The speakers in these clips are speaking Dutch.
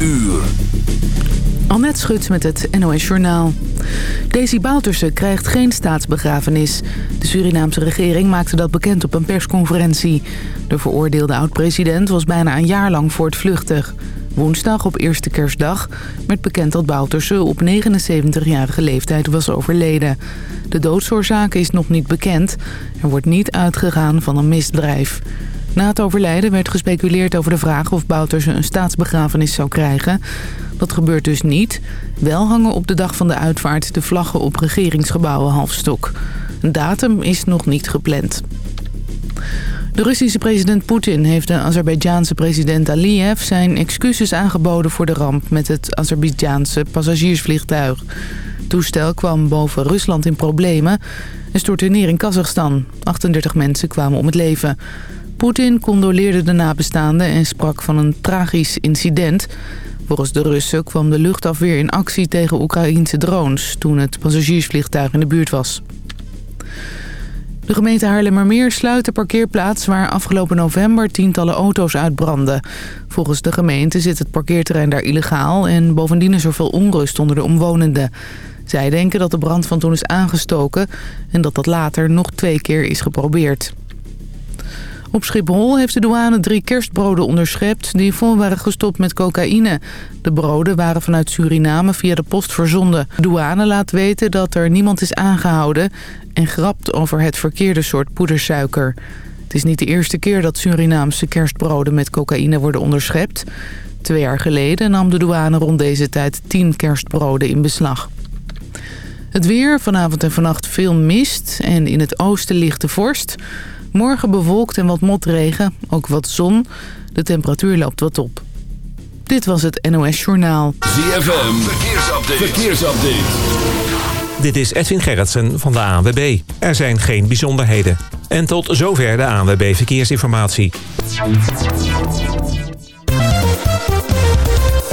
uur. Annette Schut met het NOS Journaal. Daisy Bouterse krijgt geen staatsbegrafenis. De Surinaamse regering maakte dat bekend op een persconferentie. De veroordeelde oud-president was bijna een jaar lang voortvluchtig. Woensdag op eerste kerstdag werd bekend dat Bouterse op 79-jarige leeftijd was overleden. De doodsoorzaak is nog niet bekend. Er wordt niet uitgegaan van een misdrijf. Na het overlijden werd gespeculeerd over de vraag of Bouterse een staatsbegrafenis zou krijgen. Dat gebeurt dus niet. Wel hangen op de dag van de uitvaart de vlaggen op regeringsgebouwen halfstok. Een datum is nog niet gepland. De Russische president Poetin heeft de Azerbeidjaanse president Aliyev zijn excuses aangeboden voor de ramp met het Azerbeidjaanse passagiersvliegtuig. Het toestel kwam boven Rusland in problemen en stortte neer in Kazachstan. 38 mensen kwamen om het leven. Poetin condoleerde de nabestaanden en sprak van een tragisch incident. Volgens de Russen kwam de luchtafweer in actie tegen Oekraïense drones... toen het passagiersvliegtuig in de buurt was. De gemeente Haarlemmermeer sluit de parkeerplaats waar afgelopen november tientallen auto's uitbrandden. Volgens de gemeente zit het parkeerterrein daar illegaal en bovendien is er veel onrust onder de omwonenden. Zij denken dat de brand van toen is aangestoken en dat dat later nog twee keer is geprobeerd. Op Schiphol heeft de douane drie kerstbroden onderschept die vol waren gestopt met cocaïne. De broden waren vanuit Suriname via de post verzonden. De douane laat weten dat er niemand is aangehouden en grapt over het verkeerde soort poedersuiker. Het is niet de eerste keer dat Surinaamse kerstbroden met cocaïne worden onderschept. Twee jaar geleden nam de douane rond deze tijd tien kerstbroden in beslag. Het weer, vanavond en vannacht veel mist en in het oosten ligt de vorst. Morgen bewolkt en wat motregen, ook wat zon. De temperatuur loopt wat op. Dit was het NOS Journaal. ZFM, verkeersupdate. verkeersupdate. Dit is Edwin Gerritsen van de ANWB. Er zijn geen bijzonderheden. En tot zover de ANWB Verkeersinformatie.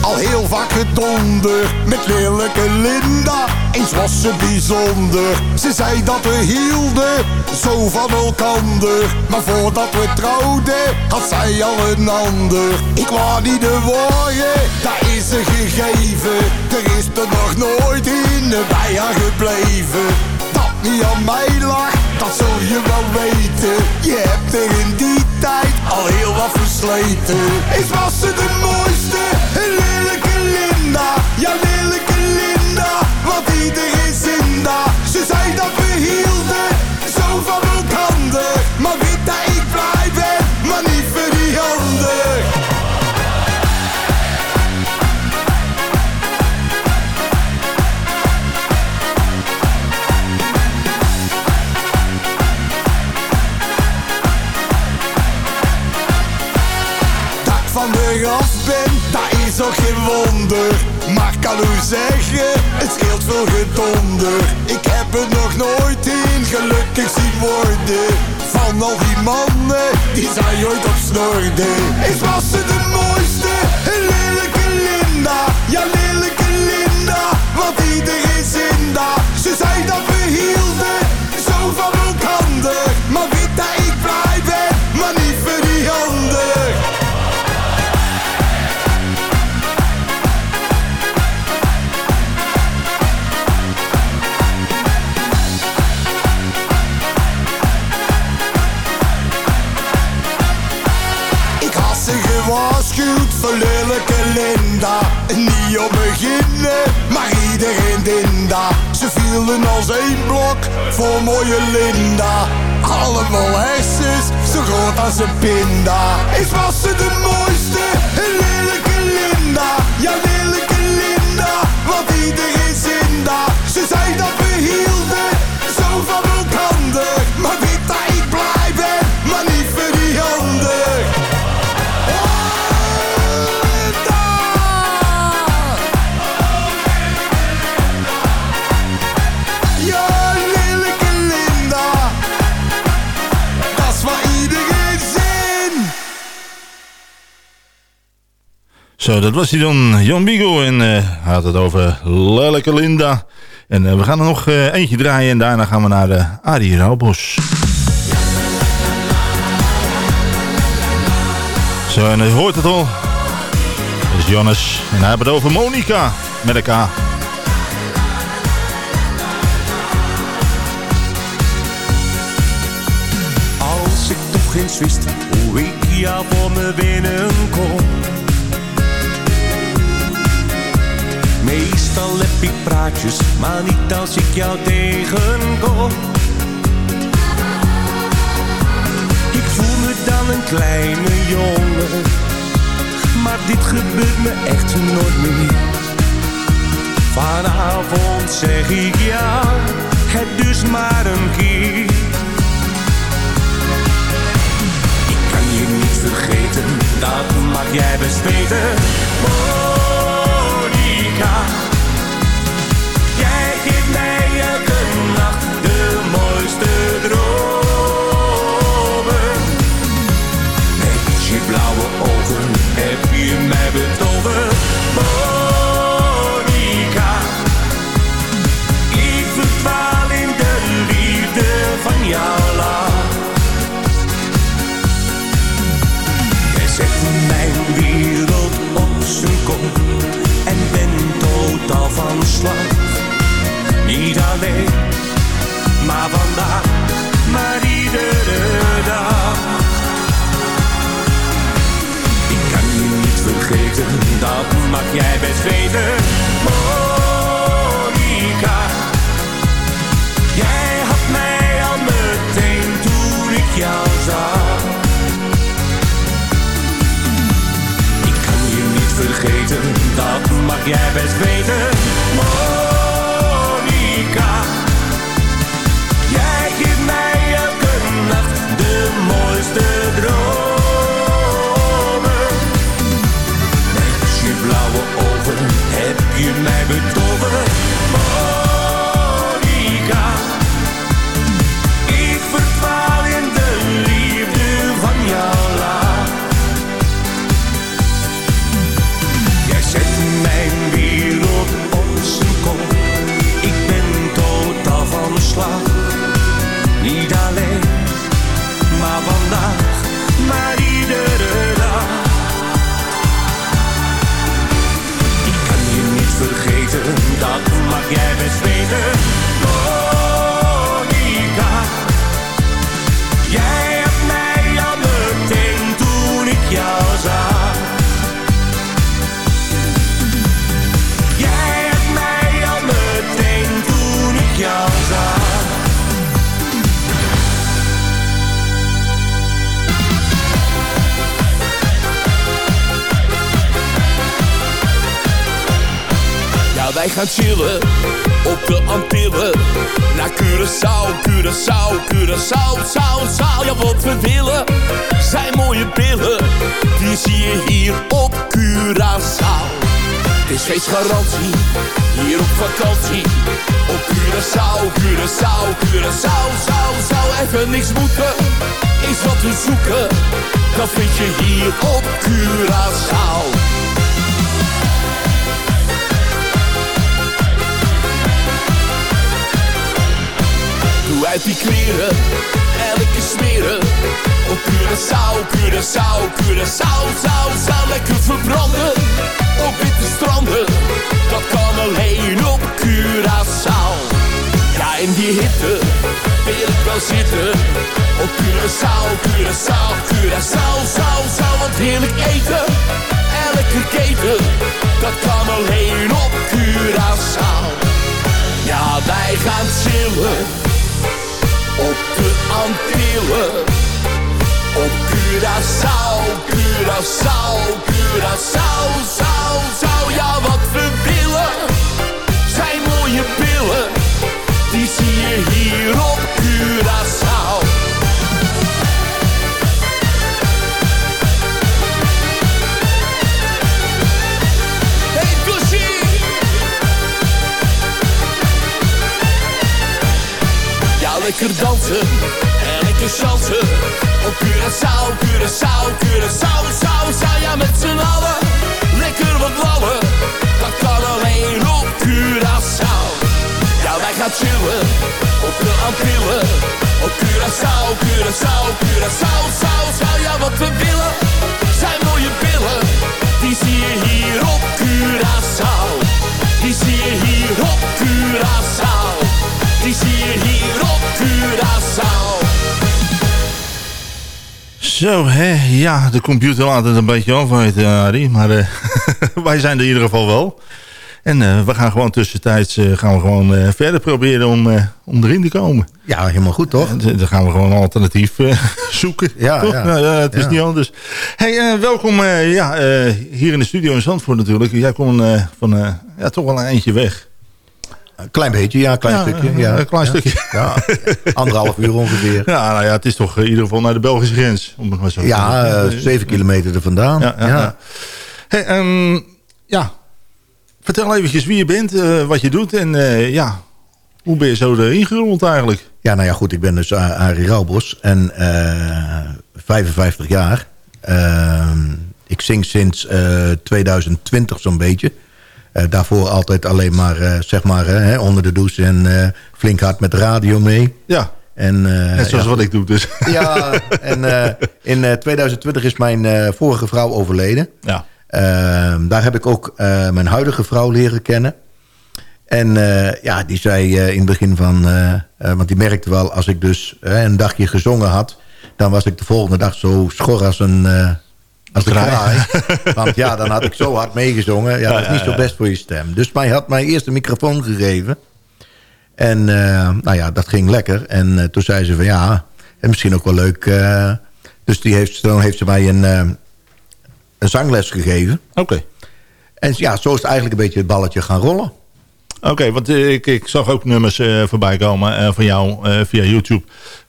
Al heel vaak gedonder Met lelijke Linda, eens was ze bijzonder. Ze zei dat we hielden, zo van elkander. Maar voordat we trouwden, had zij al een ander. Ik wou niet de worden, daar is ze gegeven. Er is er nog nooit in bij haar gebleven niet aan mij lag, dat zul je wel weten. Je hebt er in die tijd al heel wat versleten. Is was ze de mooiste, een lelijke Linda. Ja, lelijke Linda, want iedereen zinda Ze zei dat ooit op snorde. Is Vielen als één blok voor mooie Linda. Allemaal hersens, zo groot als een pinda. Is was ze de mooiste, een lelijke Linda. Ja, lelijke Linda, want iedereen zinda. Ze Zo, dat was hij dan, Jan Bigo. En eh, hij had het over Lelijke Linda. En eh, we gaan er nog eh, eentje draaien en daarna gaan we naar de Arie Rauwbos. Zo, en je hoort het al. Dat is Jannes. En hij heeft het over Monica met elkaar. Als ik toch eens wist hoe ik jou voor me binnenkom. Meestal heb ik praatjes, maar niet als ik jou tegenkom. Ik voel me dan een kleine jongen, maar dit gebeurt me echt nooit meer. Vanavond zeg ik ja, het dus maar een keer. Ik kan je niet vergeten, dat mag jij best weten. Monica, blauwe ogen heb je mij betoverd. Monica, ik verdwaal in de liefde van jouw lach. Jij zet mijn wereld op zijn kop en ben totaal van slag. Niet alleen, maar vandaag, maar iedere dag. Dat mag jij best weten. Monica, jij had mij al meteen toen ik jou zag. Ik kan je niet vergeten, dat mag jij best weten. Monica, gaan chillen op de Antillen. Naar Curaçao, Curaçao, Curaçao, Sao, Sao. Ja, wat we willen zijn mooie billen. Die zie je hier op Curaçao. Het is feestgarantie, hier op vakantie. Op Curaçao, Curaçao, Curaçao, Sao, Sao. Even niks moeten, is wat we zoeken. Dat vind je hier op Curaçao. Curaçao, Curaçao, Curaçao, zou, zou lekker verbranden. Op witte stranden, dat kan alleen op Curaçao. Ja, in die hitte wil ik wel zitten. Op Curaçao, Curaçao, Curaçao, zou, zou wat heerlijk eten. Elke keten, dat kan alleen op Curaçao. Ja, wij gaan chillen op de Antillen. Op Curaçao, Curaçao, Curaçao, zou, zou, ja wat we willen. Zijn mooie pillen, die zie je hier op Curaçao. Hey! Ja, lekker dansen chansen. Op Curaçao, Curaçao, Curaçao, zou, zou ja met z'n allen. Lekker wat lallen, dat kan alleen op Curaçao. Ja, wij gaan chillen op de Antillen. Op Curaçao, Curaçao, Curaçao, zou, zou ja wat we willen. Zijn mooie billen, die zie je hier op Curaçao. Die zie je hier op Curaçao. Die zie je hier op Curaçao. Zo, hè, ja, de computer laat het een beetje afweten, Arie. Maar eh, wij zijn er in ieder geval wel. En eh, we gaan gewoon tussentijds eh, gaan we gewoon, verder proberen om, om erin te komen. Ja, helemaal goed toch? Dan gaan we gewoon een alternatief zoeken. Ja, toch? ja. Nou, ja, het is Ja. niet anders. Hey, welkom ja, hier in de studio in Zandvoort natuurlijk. Jij komt van ja, toch wel een eindje weg. Een klein beetje, ja, een klein Ja, stukje. een- Ja, een klein ja. stukje. Ja, anderhalf uur ongeveer. Ja, nou ja, het is toch in ieder geval naar de Belgische grens. Om het maar zo Ja, eh, zeven kilometer er vandaan. Ja, ja, ja. Hey, ehm, ja, vertel eventjes wie je bent, eh, wat je doet en eh, ja, hoe ben je zo erin gerold eigenlijk? Ja, nou ja, goed. Ik ben dus Arie Rauwbos en eh 55 jaar. Ehm, ik zing sinds eh 2020 zo'n beetje. Eh, daarvoor altijd alleen maar, eh, zeg maar, eh, onder de douche en flink hard met de radio mee. Ja, En, net zoals ja, wat ik doe dus. Ja, en in eh, 2020 is mijn vorige vrouw overleden. Ja, Ehm, daar heb ik ook mijn huidige vrouw leren kennen. En ja, die zei in het begin van... want die merkte wel, als ik dus een dagje gezongen had... dan was ik de volgende dag zo schor als een... als een kraai. Want ja, dan had ik zo hard meegezongen. Ja, dat is niet zo best voor je stem. Dus mij had mij eerst een microfoon gegeven. En eh, nou ja, dat ging lekker. En eh, toen zei ze van ja, en misschien ook wel leuk. eh, dus die heeft, toen heeft ze mij een, een zangles gegeven. oké. En ja, zo is het eigenlijk een beetje het balletje gaan rollen. Oké, want ik, ik zag ook nummers voorbij komen van jou via YouTube.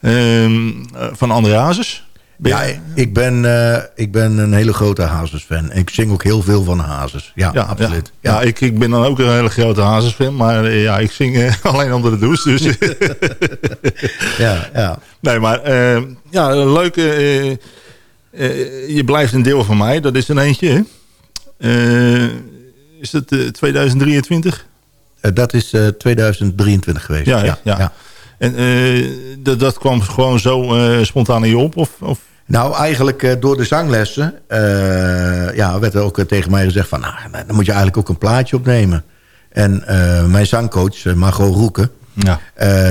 Ehm, eh, van André Hazes. Ja, ik ben, eh, ik ben een hele grote Hazes-fan. Ik zing ook heel veel van Hazes. Ja, ja, absoluut. Ja, Ja. Ja, ik, ik ben dan ook een hele grote Hazes-fan. Maar eh, ja, ik zing eh, alleen onder de douche. Dus ja, ja. Nee, maar ja, eh, je blijft een deel van mij, dat is een eentje. is eh, 2023? Eh, dat is eh, 2023 geweest. Ja, ja. En eh, dat, dat kwam gewoon zo eh, spontaan in je op? Of, of? Nou, eigenlijk eh, door de zanglessen ja, werd er ook tegen mij gezegd van... Nou, dan moet je eigenlijk ook een plaatje opnemen. En mijn zangcoach, Margot Roeken... Ja.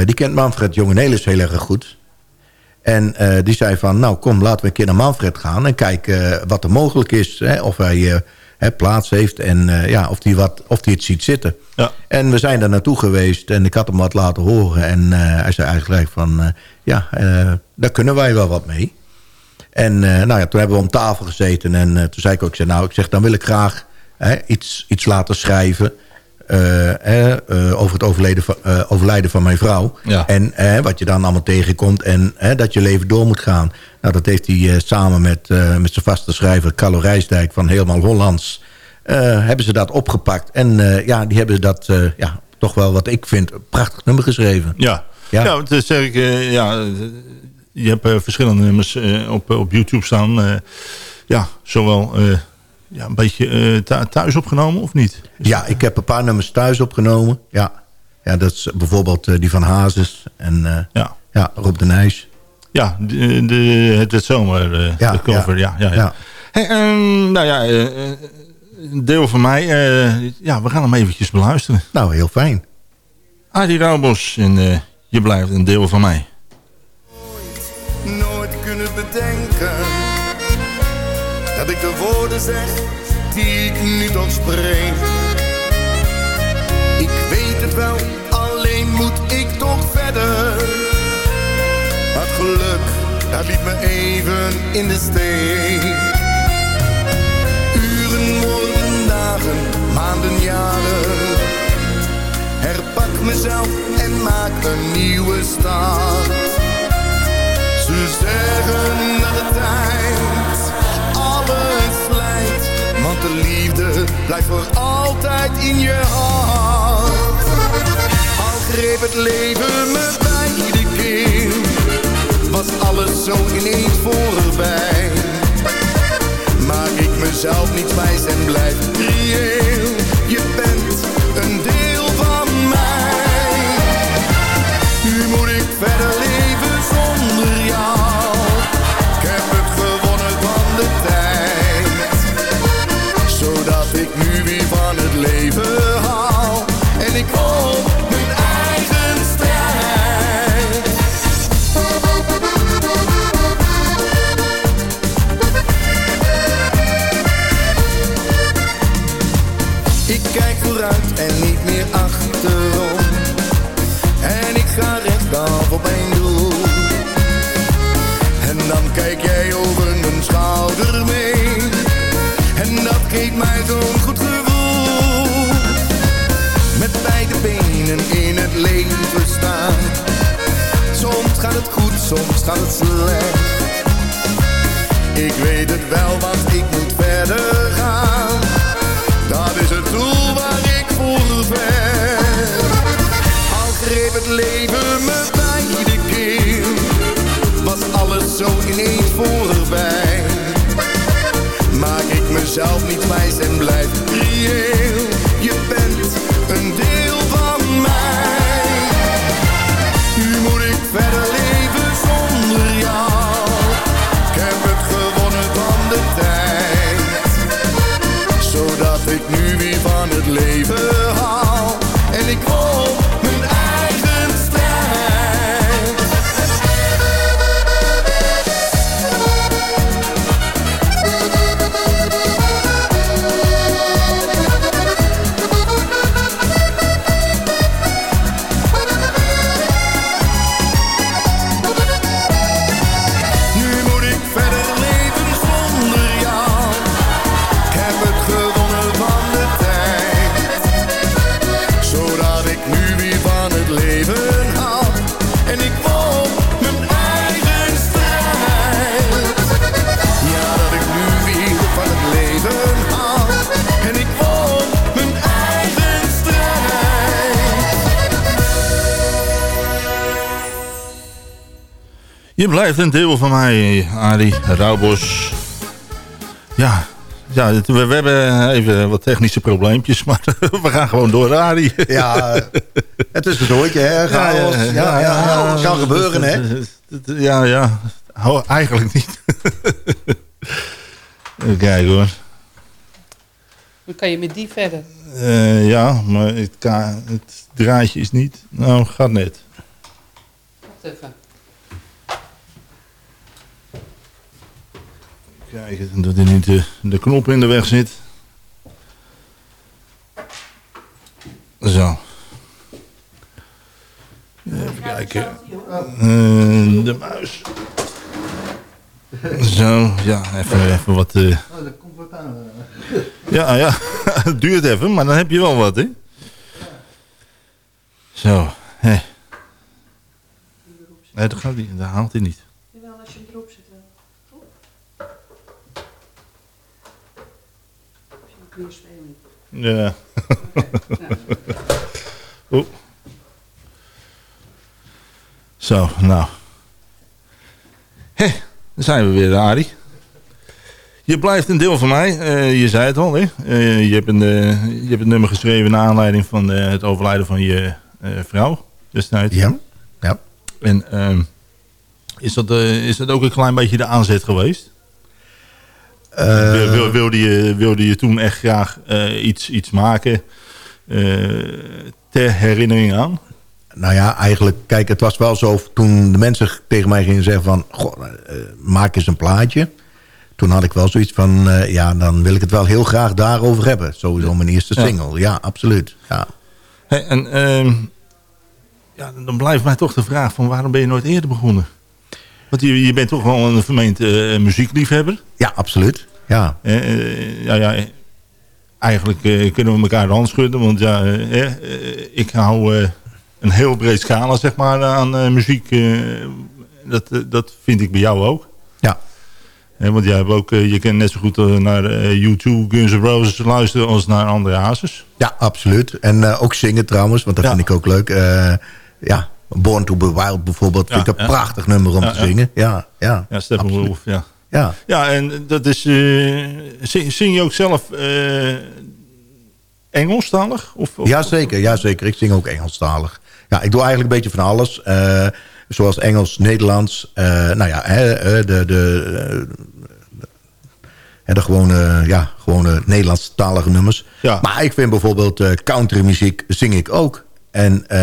die kent Manfred Jongenelis heel erg goed. En die zei van, nou kom, laten we een keer naar Manfred gaan... en kijken wat er mogelijk is. Hè, of hij hè, plaats heeft en eh, ja, of hij wat, of hij het ziet zitten. Ja. En we zijn daar naartoe geweest en ik had hem wat laten horen. En eh, hij zei eigenlijk van, eh, ja, daar kunnen wij wel wat mee. En nou ja, toen hebben we om tafel gezeten. En toen zei ik ook, ik zei, nou, ik zeg, dan wil ik graag hè, iets, iets laten schrijven... eh, over het overleden van, overlijden van mijn vrouw. Ja. En eh, wat je dan allemaal tegenkomt. En eh, dat je leven door moet gaan. Nou, dat heeft hij eh, samen met, eh, met zijn vaste schrijver... Carlo Rijsdijk van Helemaal Hollands... eh, hebben ze dat opgepakt. En ja, die hebben dat ja, toch wel wat ik vind... een prachtig nummer geschreven. Ja, Ja. ja. dat zeg ik, ja, je hebt verschillende nummers op, op YouTube staan. ja, zowel ja, een beetje thu- thuis opgenomen of niet? Ja, ik heb een paar nummers thuis opgenomen. Ja, ja dat is bijvoorbeeld die van Hazes en Ja, ja, Rob de Nijs. Ja de, de, het werd zomer, eh, Ja, de cover. Ja, ja, ja. Ja. Hey, ehm, nou ja, eh, een deel van mij. eh, ja, we gaan hem eventjes beluisteren. Nou, heel fijn. Adi Raubos en uh, je blijft een deel van mij. Nooit, nooit kunnen bedenken dat ik de woorden zeg die ik nu toch spreek. Ik weet het wel, alleen moet ik toch verder. Dat liet me even in de steek. Uren worden dagen, maanden, jaren herpak mezelf en maak een nieuwe start. Ze zeggen dat de tijd alles slijt, want de liefde blijft voor altijd in je hart. Al greep het leven me bij de keer, was alles zo ineens voorbij. Maak ik mezelf niet wijs en blijf reëel, je bent een deel van mij. Nu moet ik verder soms gaat het slecht. Ik weet het wel, want ik moet verder gaan. Dat is het doel waar ik voor ben. Al greep het leven me bij de keer. Was alles zo ineens voorbij. Maak ik mezelf niet wijs en Je blijft een deel van mij, Arie Raubos. Ja, ja we, we hebben even wat technische probleempjes, maar we gaan gewoon door, Arie. Ja, het is een zooitje, hè? Chaos. Ja, ja, ja, kan gebeuren, hè? Ja, ja. Oh, eigenlijk niet. Even kijken hoor. Dan kan je met die verder. Eh, ja, maar het, het draadje is niet... Nou, gaat net. Wacht even. Kijken dat er niet de, de knop in de weg zit. Zo. Even kijken. Eh, de muis. Zo, ja, even, even wat... eh. Ja, ja, het duurt even, maar dan heb je wel wat, hè? Zo, hé. Nee, dat, gaat niet, dat haalt hij niet. Jawel, als je hem erop zet. Spelen. Ja. Oeh. Zo, nou. Hé, daar zijn we weer, Arie. Je blijft een deel van mij. Eh, je zei het al, hè? Eh, je, hebt een, eh, je hebt een nummer geschreven naar aanleiding van eh, het overlijden van je eh, vrouw destijds. Ja, ja. En ehm, is, dat, is dat ook een klein beetje de aanzet geweest? Eh, Wil- wil- wilde, je, wilde je toen echt graag eh, iets, iets maken eh, ter herinnering aan? nou ja, eigenlijk, kijk, het was wel zo... toen de mensen tegen mij gingen zeggen van... Goh, maak eens een plaatje. Toen had ik wel zoiets van... ja, dan wil ik het wel heel graag daarover hebben. Sowieso mijn eerste single. Ja, absoluut. Ja. Hey, en ehm, ja, dan blijft mij toch de vraag van waarom ben je nooit eerder begonnen? Want je, je bent toch wel een vermeend eh, muziekliefhebber. ja, absoluut. Ja, Eh, eh, ja, ja, eigenlijk kunnen we elkaar de hand schudden. Want ja, ik hou een heel breed scala zeg maar, aan muziek. dat, dat vind ik bij jou ook. ja. Want jij hebt ook, je kan net zo goed naar U2, Guns N' Roses luisteren als naar André Hazes. Ja, absoluut. En ook zingen trouwens, want dat Ja. vind ik ook leuk. Ja, Born to be Wild bijvoorbeeld. Ja, vind ik een ja. prachtig nummer om Ja, te zingen. Ja, ja. Ja, Steppenwolf, ja. Ja. Ja, en dat is... eh, zing, zing je ook zelf eh Engelstalig? Of, of, Jazeker, jazeker. Ik zing ook Engelstalig. Ja, ik doe eigenlijk een beetje van alles. Eh, zoals Engels, Nederlands. nou ja, hè, de, de, eh, de gewone, ja, gewone Nederlandstalige nummers. Ja. Maar ik vind bijvoorbeeld countrymuziek zing ik ook. En eh,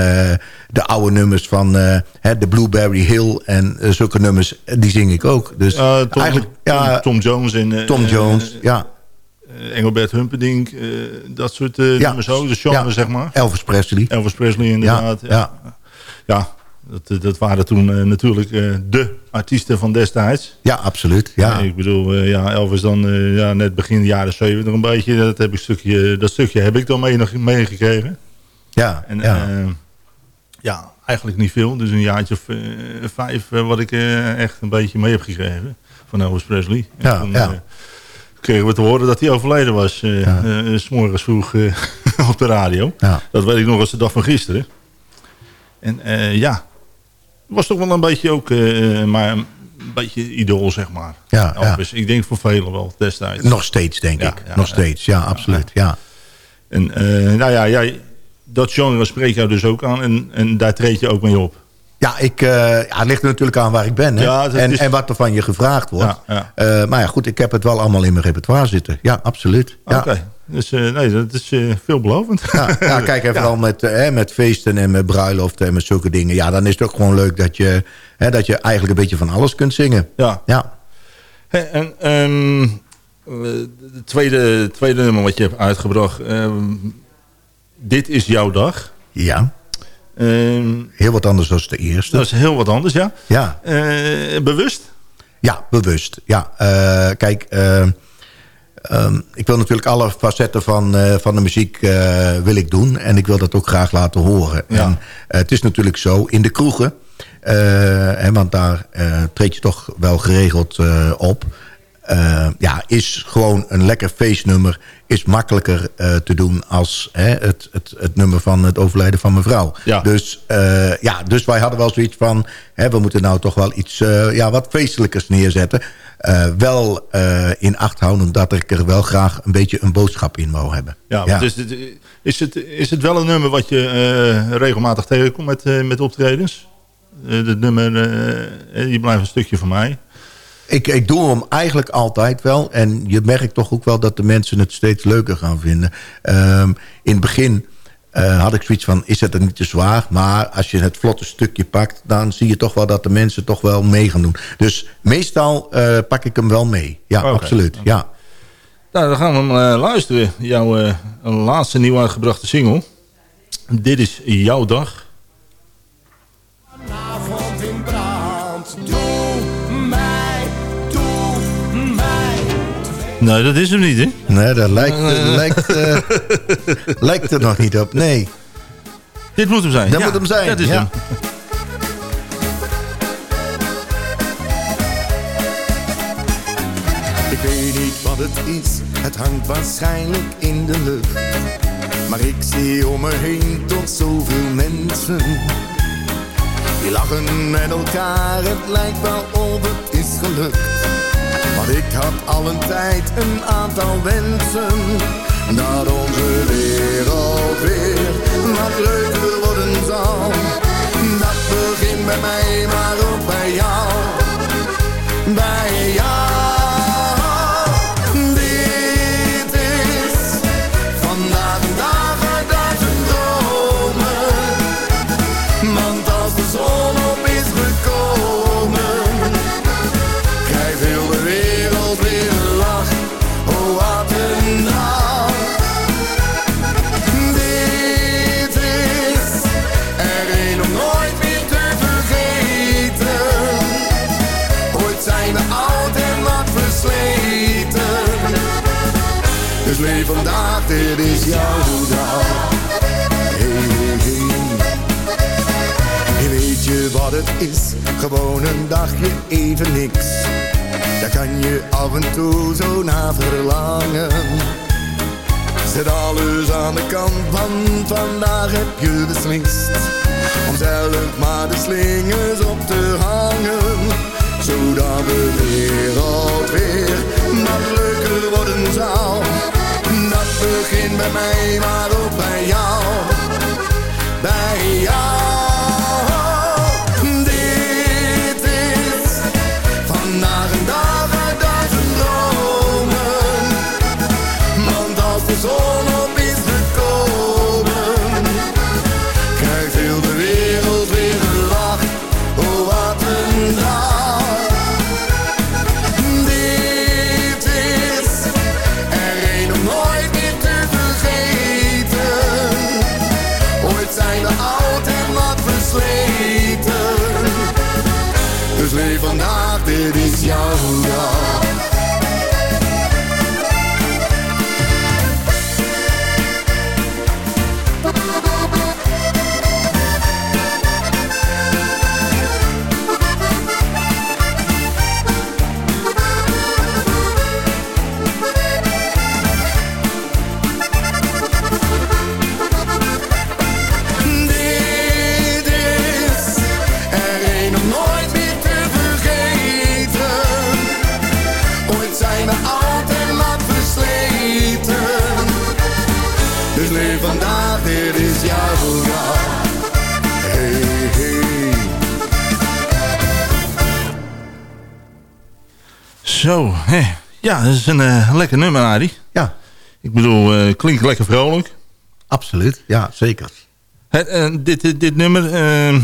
de oude nummers van eh, de Blueberry Hill en eh, zulke nummers, die zing ik ook. Dus Tom, eigenlijk, Tom, ja, Tom Jones en... Tom Jones, ja. Engelbert Humperdinck, dat soort eh, Ja. nummers ook. De genre, Ja. zeg maar. Elvis Presley. Elvis Presley inderdaad. Ja, Ja, dat, dat waren toen natuurlijk eh, de artiesten van destijds. Ja, absoluut. Ja. Ik bedoel, ja, Elvis dan ja, net begin jaren 70 een beetje. Dat, heb ik stukje, dat stukje heb ik dan mee- meegekregen. Ja, En ja. ja. eigenlijk niet veel. Dus een jaartje of eh, vijf eh, wat ik eh, echt een beetje mee heb gekregen van Elvis Presley. En Ja, toen ja. eh, kregen we te horen dat hij overleden was. eh Ja. eh, s morgens vroeg eh, op de radio. ja. Dat weet ik nog als de dag van gisteren. En eh, ja, was toch wel een beetje ook, eh, maar een beetje idool, zeg maar. Ja, ja. Elvis. Ik denk voor velen wel destijds. Nog steeds, denk ik. Nog steeds, ja, absoluut. Ja. En eh, nou ja, jij, dat genre spreekt jou dus ook aan en, en daar treed je ook mee op. Ja, ik, eh, ja, het ligt er natuurlijk aan waar ik ben. Hè? Ja, en, is- en wat er van je gevraagd wordt. Ja. Eh, maar ja, goed, ik heb het wel allemaal in mijn repertoire zitten. Ja, absoluut. Ja. Oké, dus eh, nee, dat is veelbelovend. Ja, ja, kijk, en vooral met, hè, met feesten en met bruiloften en met zulke dingen. Ja, dan is het ook gewoon leuk dat je, hè, dat je eigenlijk een beetje van alles kunt zingen. ja. Ja, Hey, en ehm, eh, de tweede, tweede nummer wat je hebt uitgebracht. ehm, dit is jouw dag. ja. Ehm, heel wat anders dan de eerste. dat is heel wat anders, ja. Ja, Eh, bewust? Ja, bewust. Ja, eh, kijk, eh, ehm, ik wil natuurlijk alle facetten van, van de muziek wil ik doen. En ik wil dat ook graag laten horen. Ja. En het is natuurlijk zo, in de kroegen... hè, want daar treed je toch wel geregeld op... eh, ja, is gewoon een lekker feestnummer... is makkelijker eh, te doen als hè, het, het, het nummer van het overlijden van mevrouw. Ja. Dus, eh, ja, dus wij hadden wel zoiets van... Hè, we moeten nou toch wel iets ja, wat feestelijkers neerzetten. Wel in acht houden dat ik er wel graag een beetje een boodschap in wou hebben. Ja, Is, het, is, het, is het wel een nummer wat je regelmatig tegenkomt met, met optredens? Het nummer, je blijft een stukje van mij. Ik, ik doe hem eigenlijk altijd wel. En je merkt toch ook wel dat de mensen het steeds leuker gaan vinden. Ehm, in het begin eh, had ik zoiets van, is het er niet te zwaar? Maar als je het vlotte stukje pakt... dan zie je toch wel dat de mensen toch wel mee gaan doen. Dus meestal eh, pak ik hem wel mee. Ja, absoluut. Ja. Nou, dan gaan we hem eh, luisteren. Jouw eh, laatste nieuw uitgebrachte single. Dit is jouw dag. Nee, dat is hem niet, hè? Nee, dat lijkt, lijkt, eh, lijkt er nog niet op. Nee. Dit moet hem zijn. Dat Ja, moet hem zijn, Dat is ja. hem. Ik weet niet wat het is, het hangt waarschijnlijk in de lucht. Maar ik zie om me heen toch zoveel mensen. Die lachen met elkaar, het lijkt wel of het is gelukt. Ik had al een tijd een aantal wensen. Is? Gewoon een dagje even niks. Daar kan je af en toe zo naar verlangen. Zet alles aan de kant, want vandaag heb je beslist Om zelf maar de slingers op te hangen Zodat de wereld weer wat leuker worden zou Dat begint bij mij, maar ook bij jou Bij jou vandaag, dit is jouw dag Ja, dat is een eh, lekker nummer, Arie. Ja, Ik bedoel, eh, klinkt lekker vrolijk. absoluut. Ja, zeker. Het, eh, dit, dit, dit nummer, eh,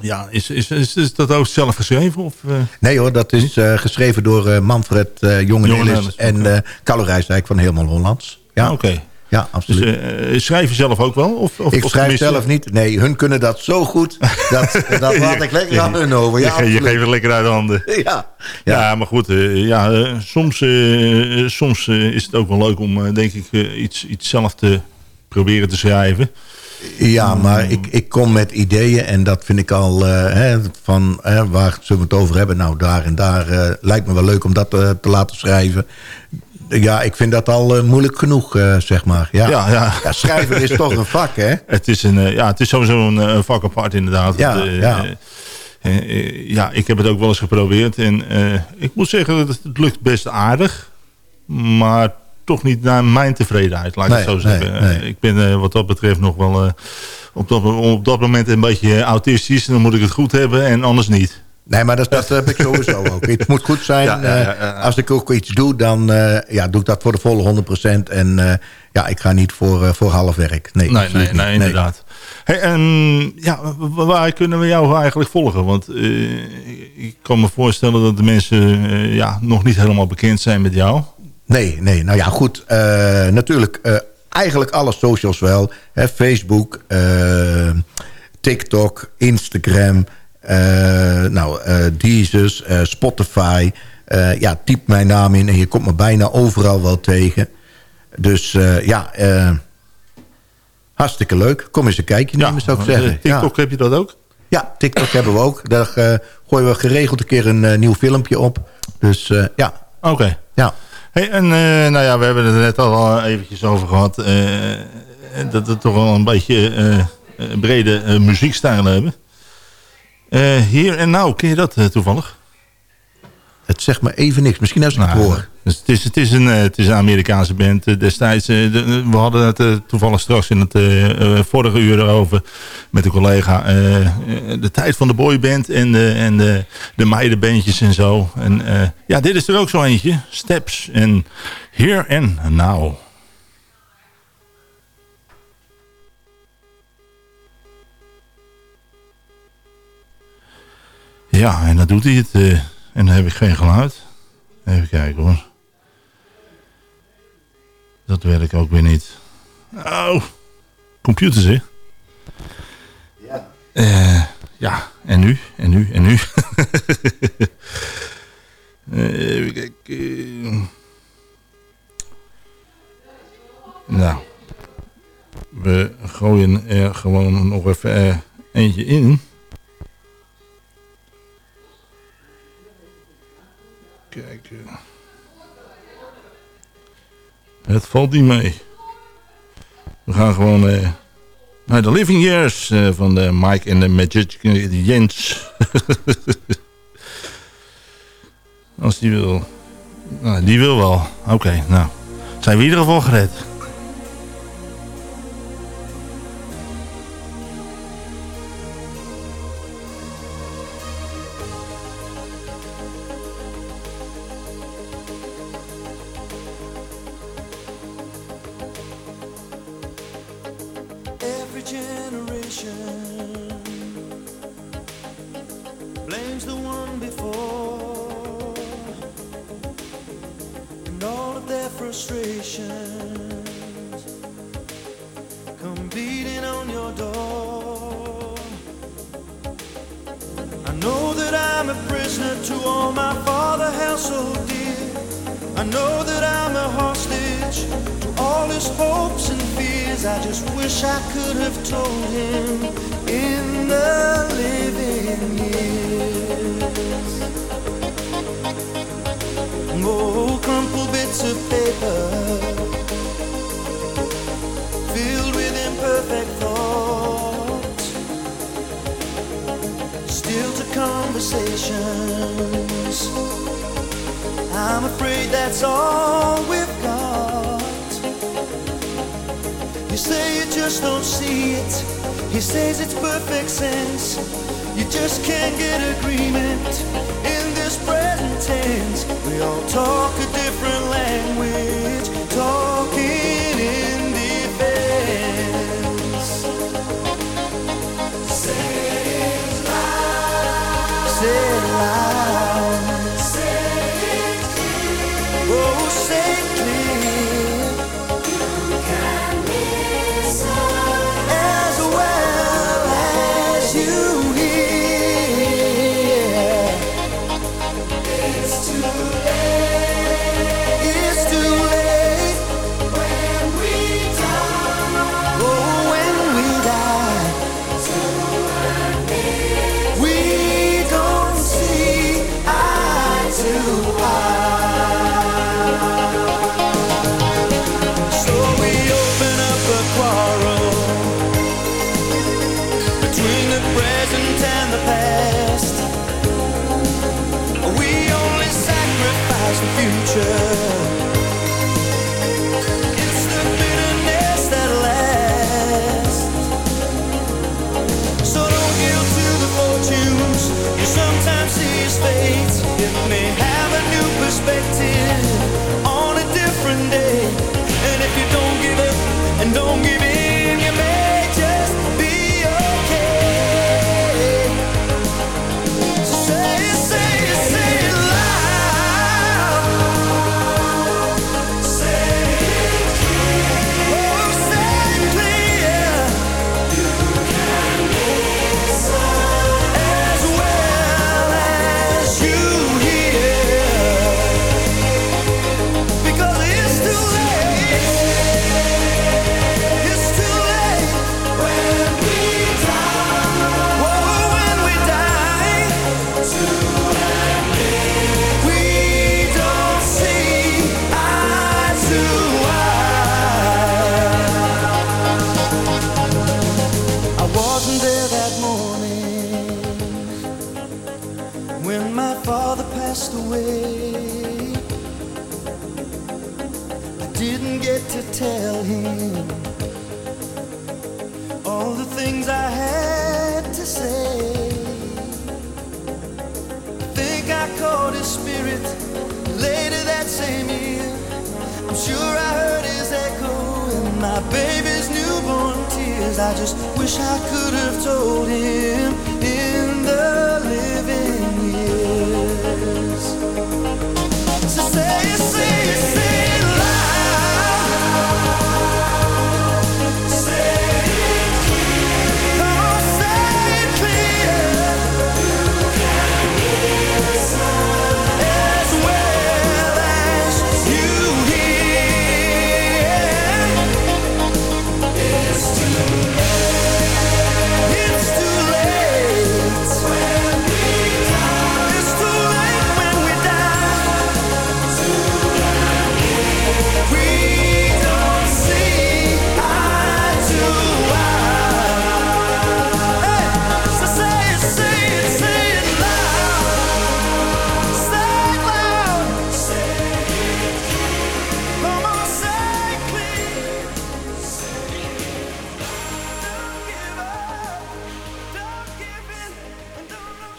ja, is, is, is, is dat ook zelf geschreven? Of? Nee hoor, dat is geschreven door Manfred uh, Jongenelis Jongenelis, en eh Carlo Rijsdijk van Helemaal Hollands. Ja, Oké. Ja Dus absoluut. schrijf je zelf ook wel? Of, of, ik schrijf tenminste- zelf niet. Nee, hun kunnen dat zo goed. Dat, dat laat ik lekker aan hun over. Ja, je, geeft het lekker uit de handen. ja, Ja, ja. maar goed, eh, ja, soms, soms is het ook wel leuk om, denk ik, iets, iets zelf te proberen te schrijven. ja maar ik, ik kom met ideeën en dat vind ik al hè, van waar zullen we het over hebben? Nou, daar en daar lijkt me wel leuk om dat te laten schrijven. Ja, ik vind dat al eh, moeilijk genoeg, eh, zeg maar. Ja. Ja, ja. Ja, schrijven is toch een vak, hè? Het is, een, eh, ja, het is sowieso een, vak apart inderdaad. Ja, ja. ja, ik heb het ook wel eens geprobeerd. En ik moet zeggen, dat het lukt best aardig. Maar toch niet naar mijn tevredenheid, laat ik Nee, het zo zeggen. nee. Ik ben wat dat betreft nog wel op, dat, op dat moment een beetje autistisch. En dan moet ik het goed hebben en anders niet. Nee, maar dat, dat heb ik sowieso ook. Het moet goed zijn. Ja, ja, ja, eh, als ik ook iets doe, dan eh, ja, doe ik dat voor de volle 100%. En eh, ja, ik ga niet voor, voor half werk. Nee, Nee, nee, nee, inderdaad. Hey, en ja, waar kunnen we jou eigenlijk volgen? Want ik kan me voorstellen dat de mensen ja, nog niet helemaal bekend zijn met jou. Nee, nee. Nou ja, goed. natuurlijk, eigenlijk alle socials wel. Hè, Facebook, TikTok, Instagram, nou, eh Deezus, eh, Spotify. Eh, ja, typ mijn naam in en je komt me bijna overal wel tegen. Dus eh, ja, eh, hartstikke leuk. Kom eens een kijkje nemen, zou ik eh, zeggen. Ja. TikTok heb je dat ook? Ja, TikTok hebben we ook. Daar eh, gooien we geregeld een keer een eh, nieuw filmpje op. Dus eh, ja, Oké. ja. Hey, en eh, nou ja, we hebben het er net al eventjes over gehad. eh, dat we toch wel een beetje eh, eh, brede eh, muziekstijl hebben. Eh, hier en nou, ken je dat eh, toevallig? Het zegt me even niks. Misschien als ik het hoor. Dus het, is, het, is een, eh, het is een Amerikaanse band. Destijds, de- we hadden het toevallig straks in het vorige uur erover met een collega. de tijd van de boyband en de, en de, de meidenbandjes en zo. En ja, dit is er ook zo eentje. Steps en Here and Now. Ja, en dan doet hij het. Eh, en dan heb ik geen geluid. Even kijken hoor. Dat werkt ook weer niet. Oh, computers hè? Ja. Uh, ja, en nu? En nu? En nu? even kijken. Nou. We gooien er gewoon nog even eh, eentje in. Kijk. Het valt niet mee. We gaan gewoon uh, naar de Living Years uh, van de Mike en de Magic Jens. Als die wil. Nou, die wil wel. Oké, nou. Zijn we in ieder geval gered. just don't see it. He says it's perfect sense. You just can't get agreement in this present tense. We all talk a different language. Talk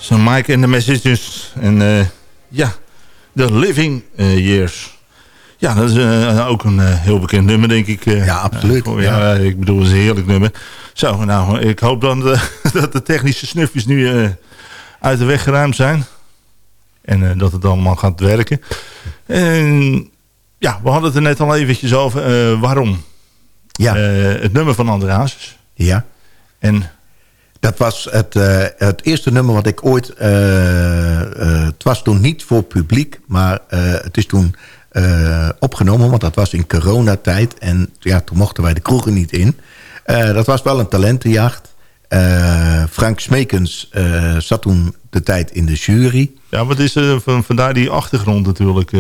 Zo Mike en de Messages. En eh, ja, The Living eh, Years. Ja, dat is eh, ook een heel bekend nummer, denk ik. Ja, absoluut, voor- ja, ik bedoel, het is een heerlijk nummer. Zo, nou, ik hoop dan dat de technische snufjes nu uit de weg geruimd zijn. En dat het allemaal gaat werken. En ja, we hadden het er net al eventjes over. waarom? Ja. Het nummer van Andreas. Ja. En Dat was het, eh, het eerste nummer wat ik ooit... eh, eh, het was toen niet voor publiek, maar het is toen opgenomen... want dat was in coronatijd en ja, toen mochten wij de kroegen niet in. Dat was wel een talentenjacht. Frank Smekens zat toen de tijd in de jury. Ja, wat is er van, vandaar die achtergrond natuurlijk,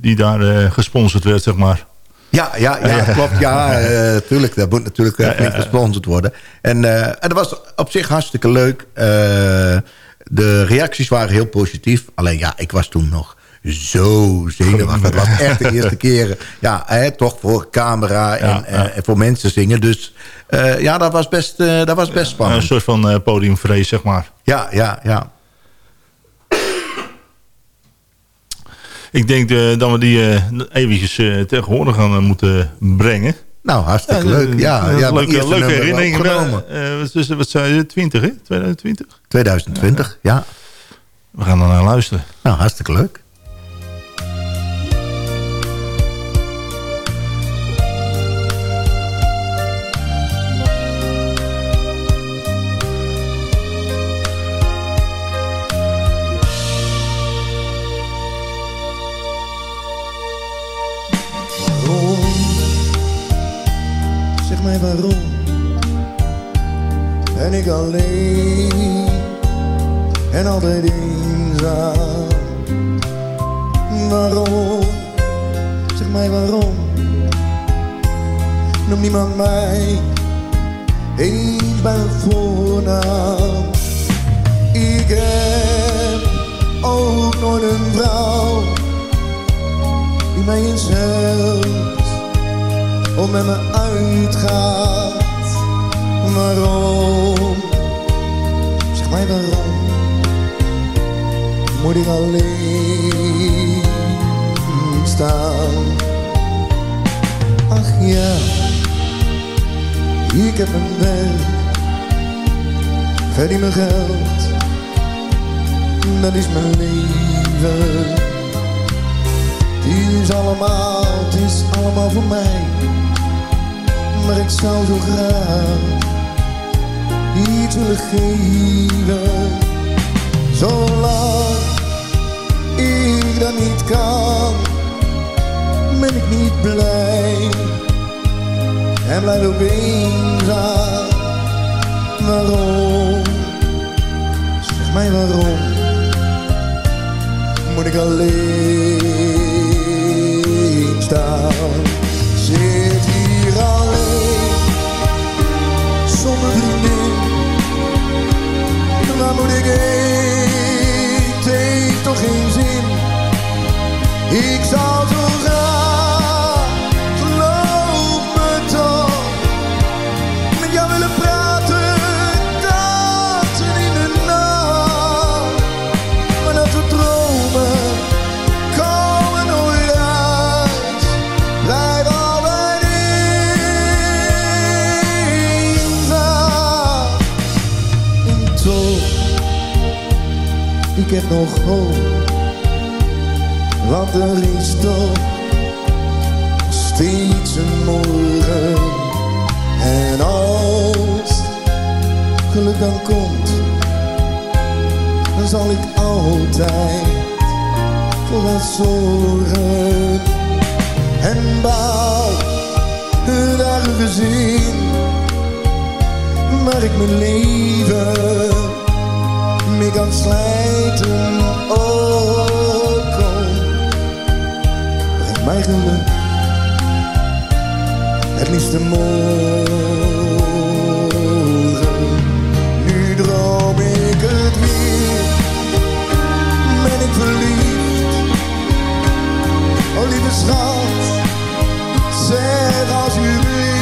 die daar gesponsord werd, zeg maar. Ja, ja, ja, klopt. Ja, eh, tuurlijk. Dat moet natuurlijk flink gesponsord worden. En, eh, en dat was op zich hartstikke leuk. De reacties waren heel positief. Alleen ja, ik was toen nog zo zenuwachtig. Het was echt de eerste keer. Ja, hè, toch voor camera en, Ja, ja. en voor mensen zingen. Dus ja, dat was best, dat was best een spannend. soort van podiumvrees, zeg maar. Ja, ja, ja. Ik denk eh, dat we die eh, eventjes eh, tegenwoordig gaan moeten brengen. Nou, hartstikke leuk. Ja, ja, leuke, leuke herinnering. wat zei je, 20 hè? 2020? 2020, ja. We gaan er naar luisteren. Nou, hartstikke leuk. Alleen En altijd eenzaam Waarom? Zeg mij waarom Noem niemand mij Eens bij een voornaam Ik heb ook nooit een vrouw die mij eens helpt of met me uitgaat. Waarom? Zeg mij waarom moet ik alleen staan? Ach ja, ik heb een werk, verdien mijn geld, dat is mijn leven. Het is allemaal, het is allemaal voor mij. Maar ik zou zo graag iets willen geven. Zolang ik dat niet kan, ben ik niet blij. En blijf ook eenzaam. Waarom? Zeg mij waarom? moet ik alleen Waar moet ik heen? Het heeft toch geen zin. Ik zou zo graag, nog hoop. Want er is toch steeds een morgen. En als geluk dan komt dan zal ik altijd voor haar zorgen. En bouw daar een gezin waar ik mijn leven mee kan slijten. Oh, kom, breng mij geluk, het liefste morgen. Nu droom ik het weer ben ik verliefd. Oh lieve schat, zeg alsjeblieft,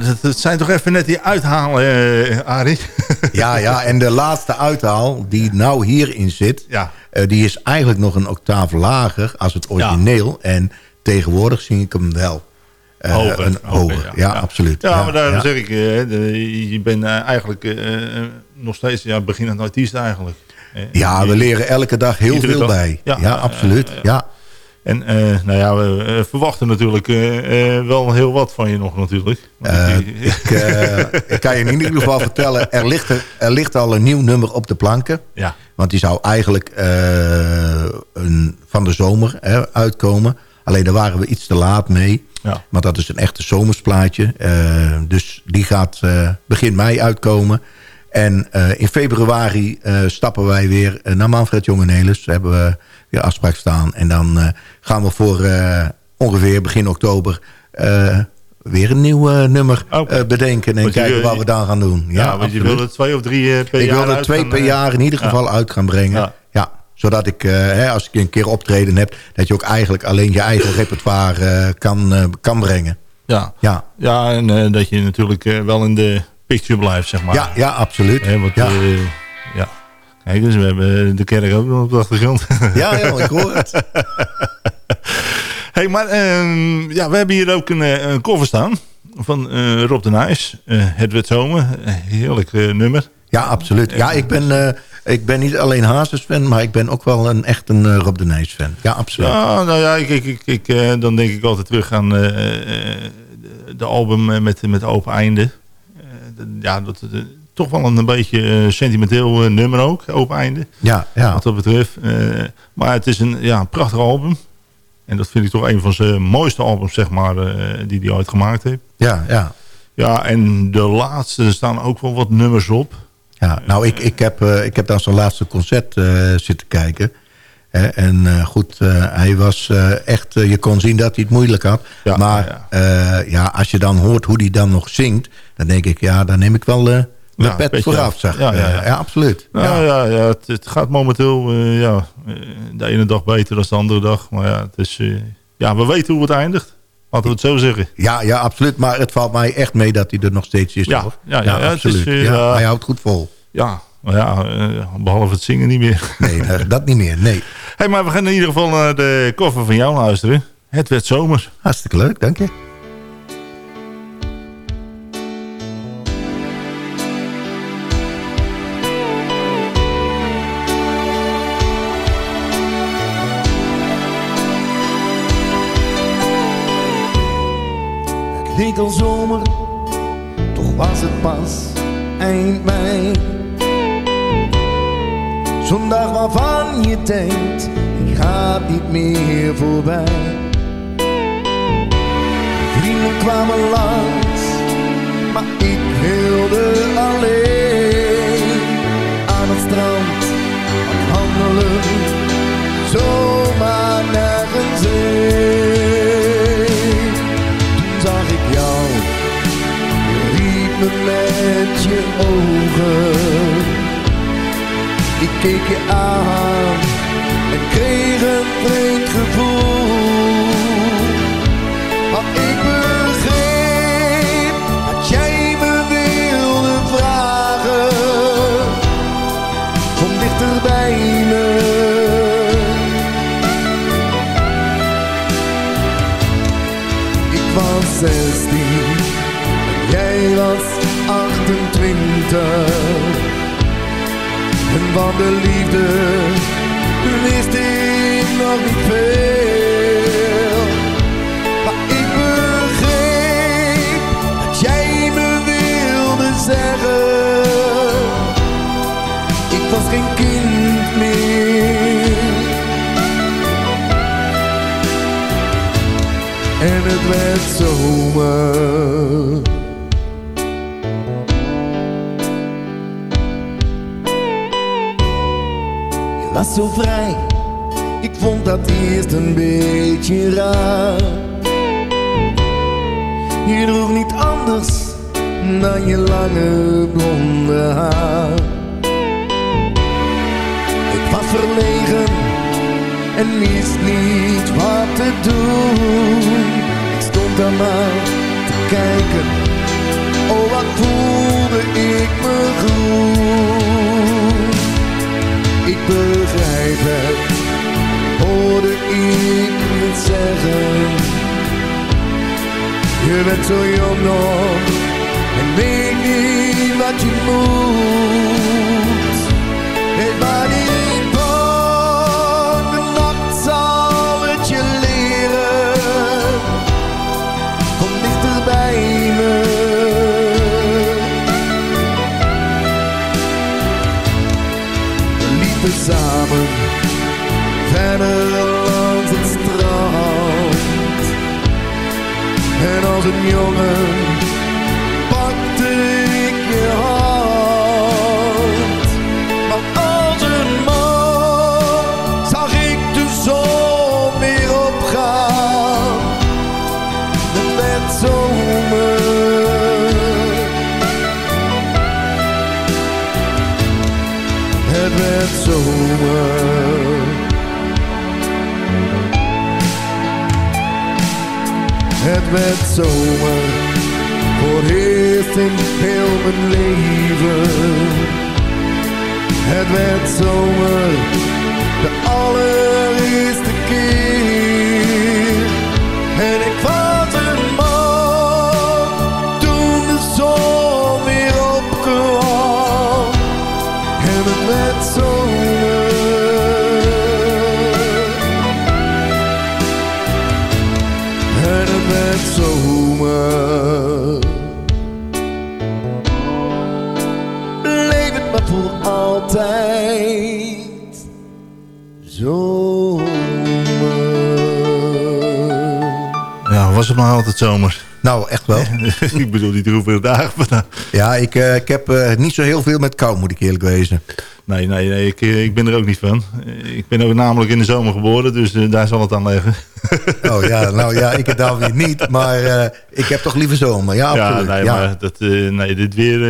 Ja, dat, dat zijn toch even net die uithalen, eh Arie? Ja, ja, en de laatste uithaal die nou hierin zit... Ja. eh, die is eigenlijk nog een octaaf lager als het origineel. En tegenwoordig zie ik hem wel. eh, Hoger, een hoger, hoger. ja. Ja, absoluut. Ja, maar daarom zeg ik, de- je bent eigenlijk nog steeds ja, beginnend artiest eigenlijk. Ja, we leren elke dag heel Iedere veel dag. bij. Ja, absoluut. ja. En eh, nou ja, we eh, verwachten natuurlijk eh, wel heel wat van je nog natuurlijk. Ik- ik, ik kan je in ieder geval vertellen, er ligt, er, er ligt al een nieuw nummer op de planken. ja, Want die zou eigenlijk een, van de zomer hè, uitkomen. Alleen daar waren we iets te laat mee. Ja. Want dat is een echte zomersplaatje. Dus die gaat begin mei uitkomen. En in februari stappen wij weer naar Manfred Jongenelis. Hebben we weer afspraak staan. En dan eh, gaan we voor eh, ongeveer begin oktober... eh, weer een nieuw nummer bedenken en Want je kijken wil- wat we dan gaan doen. ja, want je absoluut. wilde twee of drie per Ik jaar wil er twee gaan, per jaar in ieder ja. geval uit gaan brengen. Ja. Ja. zodat ik, hè, als ik een keer optreden heb... dat je ook eigenlijk alleen je eigen repertoire kan, kan brengen. Ja, Ja, ja en dat je natuurlijk wel in de picture blijft, zeg maar. ja, ja absoluut. Want, ja. Kijk, dus we hebben de kerk ook nog op de achtergrond. ja, ja, ik hoor het. hey, maar ehm, ja, we hebben hier ook een, eh, een cover staan van eh, Rob de Nijs. Eh, het werd zomer. Heerlijk nummer. Ja, absoluut. Ja, ik ben, ik ben niet alleen Hazes-fan... maar ik ben ook wel een echt een Rob de Nijs-fan. Ja, absoluut. Ja, nou ja, ik, ik, ik, ik, dan denk ik altijd terug aan de, album met, met open einde. De- ja, dat, toch wel een, beetje eh, sentimenteel eh, nummer ook, open einde. Ja, ja. Wat dat betreft. Eh, maar het is een, ja, een prachtig album. En dat vind ik toch een van zijn mooiste albums, zeg maar, die hij ooit gemaakt heeft. ja, ja. Ja, en de laatste, er staan ook wel wat nummers op. Ja, nou, ik, ik, heb, ik heb naar zijn laatste concert zitten kijken. Hè, en goed, hij was echt... je kon zien dat hij het moeilijk had. Ja, maar ja. ja, als je dan hoort hoe hij dan nog zingt... dan denk ik, ja, dan neem ik wel Ja, pet vooraf, af. zeg. Ja, ja, ja. Ja, absoluut. Nou ja. ja, ja, het, het gaat momenteel eh, ja, eh, de ene dag beter dan de andere dag. Maar ja, het is, eh, ja, we weten hoe het eindigt. Laten we het zo zeggen. Ja, ja, absoluut. Maar het valt mij echt mee dat hij er nog steeds is. Ja, ja, ja, ja, is, absoluut. hij houdt goed vol. Ja, maar ja, eh, behalve het zingen niet meer. Nee, dat- niet meer. Nee. hey, maar we gaan in ieder geval naar de koffer van jou luisteren. Het werd zomer. Hartstikke leuk, dank je. Leek zomer, toch was het pas eind mei. Zo'n dag waarvan je denkt, die gaat niet meer voorbij. Vrienden kwamen langs, maar ik wilde alleen aan het strand gaan wandelen, zomaar nergens met je ogen. Ik keek je aan en kreeg een vreemd gevoel. Je was zo vrij, ik vond dat eerst een beetje raar. Je droeg niet anders dan je lange blonde haar. Ik was verlegen en wist niet wat te doen. Daar maar te kijken wat voelde ik me goed. Ik begrijp het, hoorde ik het zeggen. Je bent zo jong nog en weet niet wat je moet. Verder langs het strand. En als een jongen werd zomer. Voor eerst in heel mijn leven. Het werd zomer. Was het maar altijd zomer. Nou, echt wel. ik bedoel niet hoeveel dagen vandaag. Ja, ik, eh, ik heb eh, niet zo heel veel met kou, moet ik eerlijk wezen. Nee, nee, nee ik, eh, ik ben er ook niet van. Ik ben ook namelijk in de zomer geboren, dus daar zal het aan liggen. Oh ja, nou ja, ik het dan weer niet. Maar ik heb toch liever zomer. Ja, ja, absoluut. nee, ja. maar dat, nee, dit weer,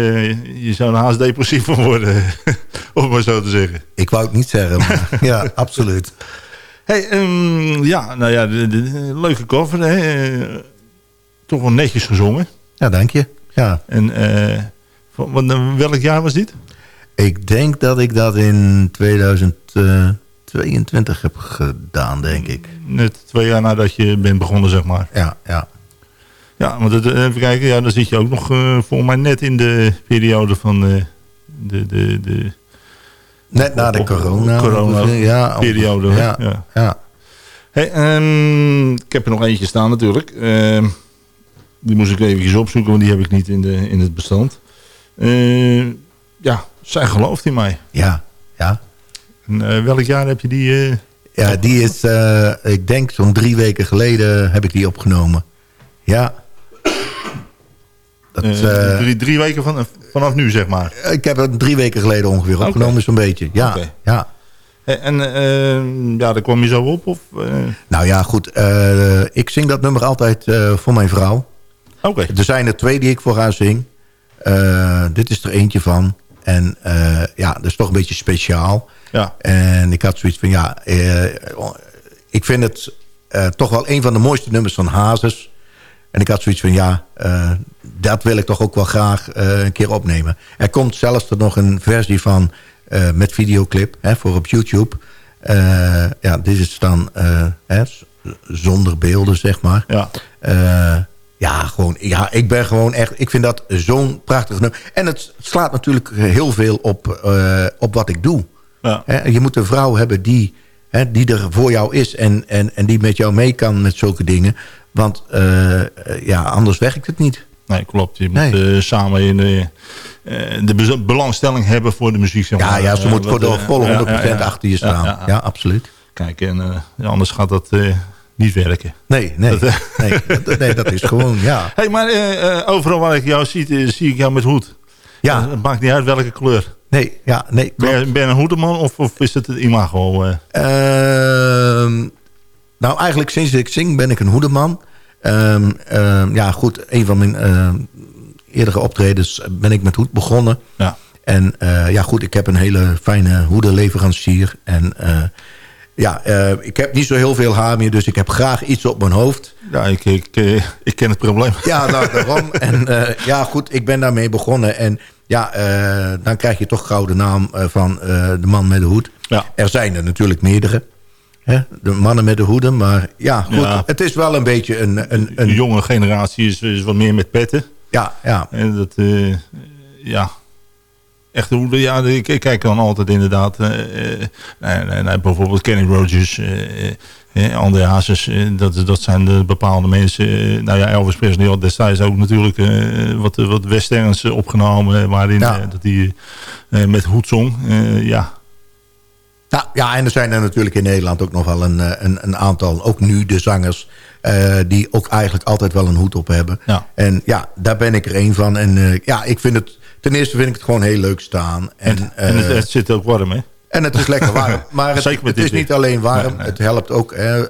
je zou er haast depressief van worden. om maar zo te zeggen. Ik wou het niet zeggen, maar ja, absoluut. Hey, ehm, ja, nou ja, de, de- de- leuke cover. Hè? eh, toch wel netjes gezongen. Ja, dank je. Ja. En eh, van, wat- welk jaar was dit? Ik denk dat ik dat in 2022 heb gedaan, denk ik. Net twee jaar nadat je bent begonnen, zeg maar. Ja, ja. Ja, want het, even kijken, ja, dan zit je ook nog eh, volgens mij net in de periode van eh, de, de, de Net na de corona. corona ja, periode. Ja, Ja. ja. Hey, ehm, ik heb er nog eentje staan natuurlijk. Ehm, die moest ik eventjes opzoeken, want die heb ik niet in, de, in het bestand. Eh, ja, zij gelooft in mij. ja, ja. En, eh, welk jaar heb je die... eh, Ja, die is, eh, ik denk zo'n drie weken geleden heb ik die opgenomen. Ja. Dat, eh, eh, drie, drie weken van, vanaf nu, zeg maar. ik heb het drie weken geleden ongeveer opgenomen, zo'n beetje. Ja, ja. En eh, ja, daar kwam je zo op? Of, eh? Nou ja, goed. eh, ik zing dat nummer altijd eh, voor mijn vrouw. Oké. Er zijn er twee die ik voor haar zing. Eh, dit is er eentje van. En eh, ja, dat is toch een beetje speciaal. Ja. En ik had zoiets van, ja... eh, ik vind het eh, toch wel een van de mooiste nummers van Hazes. En ik had zoiets van, ja, eh, dat wil ik toch ook wel graag eh, een keer opnemen. Er komt zelfs er nog een versie van eh, met videoclip hè, voor op YouTube. Ja, dit is dan hè, zonder beelden, zeg maar. Ja. Ja, gewoon, ja, ik ben gewoon echt... Ik vind dat zo'n prachtig nummer. En het slaat natuurlijk heel veel op, op wat ik doe. Ja. Hè, je moet een vrouw hebben die, hè, die er voor jou is... En, en, en die met jou mee kan met zulke dingen. Want eh, eh, ja, anders werkt het niet. Nee, klopt. Je moet Nee. eh, samen in de, de be- belangstelling hebben voor de muziek. Zeg Ja, maar. ja ze moet voor de volle 100% ja, ja, ja. achter je staan. Ja, absoluut. Kijk, en, anders gaat dat niet werken. Nee, nee, Dat, nee, dat, nee, dat is gewoon, ja. hey, maar overal waar ik jou zie, zie ik jou met hoed. Ja, Het maakt niet uit welke kleur. nee, ja, nee, Ben je, ben je een hoedeman of, of is het het imago? eh? Nou, eigenlijk sinds ik zing ben ik een hoedeman. Ehm, ehm, ja, goed, een van mijn ehm, eerdere optredens ben ik met hoed begonnen. ja. En eh, ja, goed, ik heb een hele fijne hoedenleverancier. En eh, ja, eh, ik heb niet zo heel veel haar meer, dus ik heb graag iets op mijn hoofd. Ja, ik, ik, ik ken het probleem. Ja, nou, daarom. En ja, goed, ik ben daarmee begonnen. En ja, dan krijg je toch gauw de naam van de man met de hoed. Ja. Er zijn er natuurlijk meerdere. De mannen met de hoeden. Maar ja, goed, Ja. het is wel een beetje een... een, De een jonge generatie is, is wat meer met petten. ja, ja, En dat, eh, ja... Echte hoeden, ja, ik, kijk dan altijd inderdaad... nee, nee, nee, bijvoorbeeld Kenny Rogers, eh, André Hazes... dat, dat zijn de bepaalde mensen... nou ja, Elvis Presley had destijds ook natuurlijk... wat, wat westerns opgenomen... waarin Ja. dat hij met hoed zong. Ja, Nou, ja, en er zijn er natuurlijk in Nederland ook nog wel een, eh, een, een aantal, ook nu de zangers... eh, die ook eigenlijk altijd wel een hoed op hebben. Ja. En ja, daar ben ik er een van. En eh, ja, ik vind het... Ten eerste vind ik het gewoon heel leuk staan. En, en, en het, het zit ook warm, hè? En het is lekker warm. Maar het, is niet alleen warm. Nee, nee. Het helpt ook. Hè,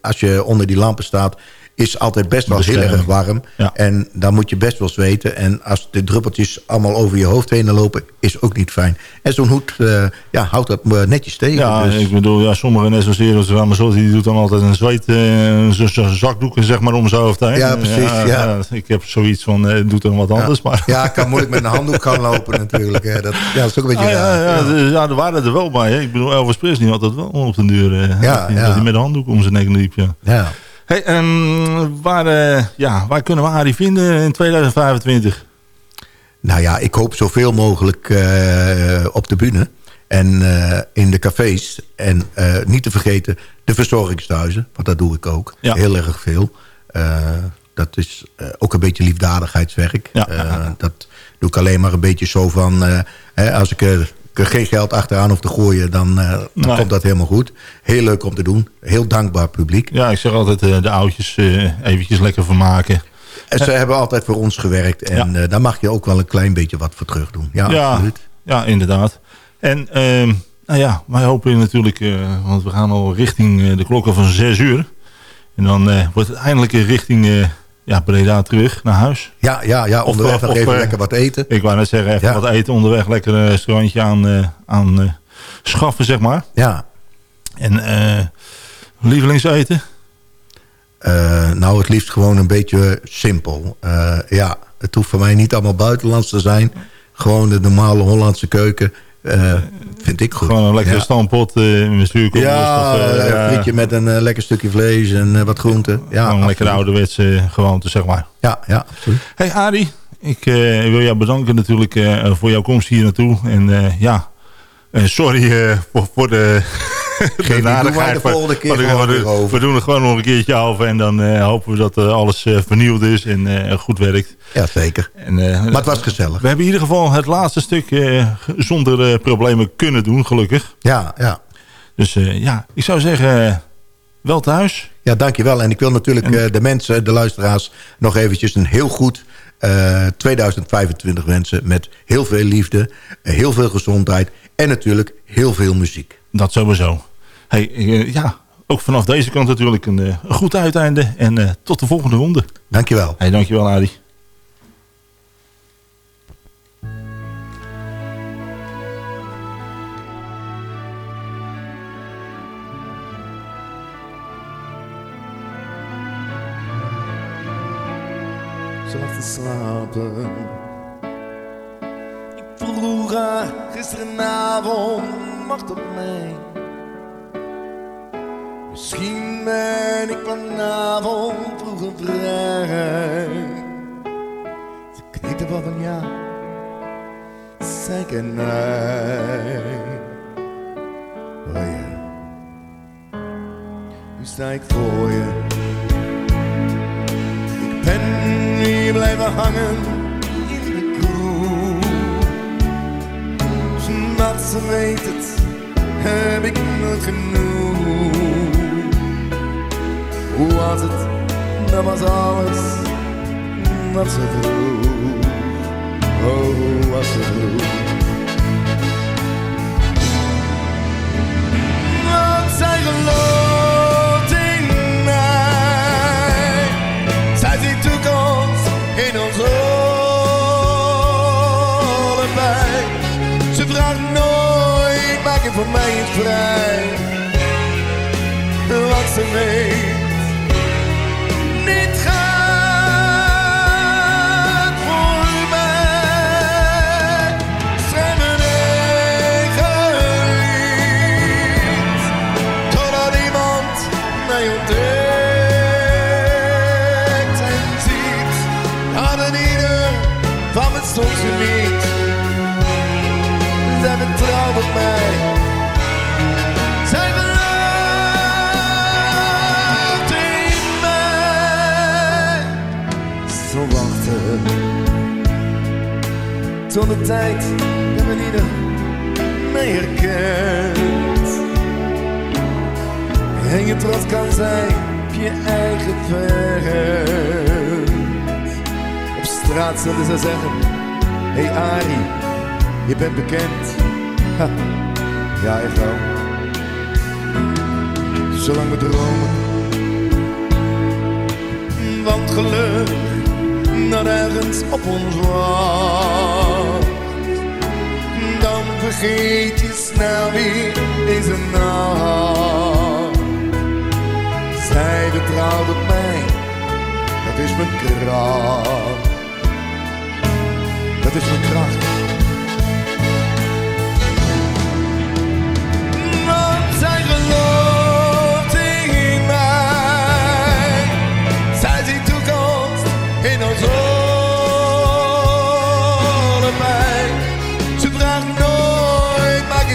als je onder die lampen staat... is altijd best wel heel erg warm. Ja. En dan moet je best wel zweten. En als de druppeltjes allemaal over je hoofd heen lopen... is ook niet fijn. En zo'n hoed eh, ja, houdt dat eh, netjes tegen. Ja, dus, ik bedoel, ja, sommige net zoals Eros die doet dan altijd een zweet, eh, zo- zo zakdoeken zeg maar om zijn hoofd heen. Ja, precies, ja. ik heb zoiets van, eh, doe dan wat anders. Maar, ja, ik kan moeilijk met een handdoek gaan lopen natuurlijk. Hè. Dat, ja, dat is ook een beetje Ah, ja, raar. ja, Ja. er waren er wel bij. Hè. Ik bedoel, Elvis Presley had dat wel op de eh, hij- ja. Dat hij met een handdoek om zijn nek liep, ja. Hey, ehm, waar, eh, ja, waar kunnen we Arie vinden in 2025? Nou ja, ik hoop zoveel mogelijk eh, op de bühne. En eh, in de cafés. En niet te vergeten de verzorgingsthuizen. Want dat doe ik ook. Ja. Heel erg veel. Dat is ook een beetje liefdadigheidswerk. Ja. Dat doe ik alleen maar een beetje zo van... hè, als ik er geen geld achteraan hoef te gooien... dan, eh, dan Nee. komt dat helemaal goed. Heel leuk om te doen. Heel dankbaar publiek. Ja, ik zeg altijd eh, de oudjes eh, eventjes lekker vermaken. En ze hebben altijd voor ons gewerkt. En daar mag je ook wel een klein beetje wat voor terug doen. Ja, Ja, absoluut. ja inderdaad. En ehm, nou ja, wij hopen natuurlijk, want we gaan al richting de klokken van 6 uur. En dan wordt het eindelijk richting ja, Breda terug naar huis. Ja, ja, ja onderweg Of, nog of, even eh, lekker wat eten. Ik wou net zeggen, even Ja. wat eten onderweg, lekker een restaurantje aan, eh, aan eh, schaffen, zeg maar. Ja, En lievelingseten? nou het liefst gewoon een beetje simpel. Ja, het hoeft voor mij niet allemaal buitenlands te zijn. Gewoon de normale Hollandse keuken eh, vind ik goed. Gewoon een lekkere ja. stampot eh, met zuurkool. Ja, of, eh, een ja, frietje met een eh, lekker stukje vlees en eh, wat groenten. Ja, gewoon een lekkere absoluut. ouderwetse gewoonte, zeg maar. Ja, ja, absoluut. Hey Arie, ik eh, wil jou bedanken natuurlijk eh, voor jouw komst hier naartoe. En eh, ja, eh, sorry eh, voor, voor de, de narigheid, de maar- volgende keer we- we- weer over. We doen er gewoon nog een keertje over en dan eh, hopen we dat eh, alles eh, vernieuwd is en eh, goed werkt. Ja, zeker. En, eh, Maar het was gezellig. we hebben in ieder geval het laatste stuk eh, zonder eh, problemen kunnen doen, gelukkig. Ja, ja. Dus eh, ja, ik zou zeggen, eh, wel thuis. Ja, dankjewel. En ik wil natuurlijk eh, de mensen, de luisteraars... nog eventjes een heel goed eh, 2025 wensen... met heel veel liefde, eh, heel veel gezondheid... en natuurlijk heel veel muziek. Dat sowieso. Hey, eh, ja, ook vanaf deze kant natuurlijk een, eh, een goed uiteinde. En eh, tot de volgende ronde. Dankjewel. Hey, dankjewel Adi. Te slapen. Ik haar gisteravond, mag dat mij? Misschien ben ik vanavond vroeger vrij. Ze knikte wat van ja, zeker nee. Oh ja, nu sta ik voor je. Ik ben hier blijven hangen Omdat ze weet het, heb ik nooit genoeg. Hoe was het? Dat was alles wat ze vroeg. Oh, was ze vroeg. Want zij gelooft wat Tot de tijd men ieder mij herkent. En je trots kan zijn op je eigen vent. Op straat zullen ze zeggen, hey Ari, je bent bekend. Ha, ja, echt wel. Zolang we dromen van geluk dat ergens op ons wacht. Vergeet je snel weer deze nacht. Zij vertrouwt op mij, dat is mijn kracht. Dat is mijn kracht. Zij gelooft in mij. Zij ziet toekomst in ons allebei.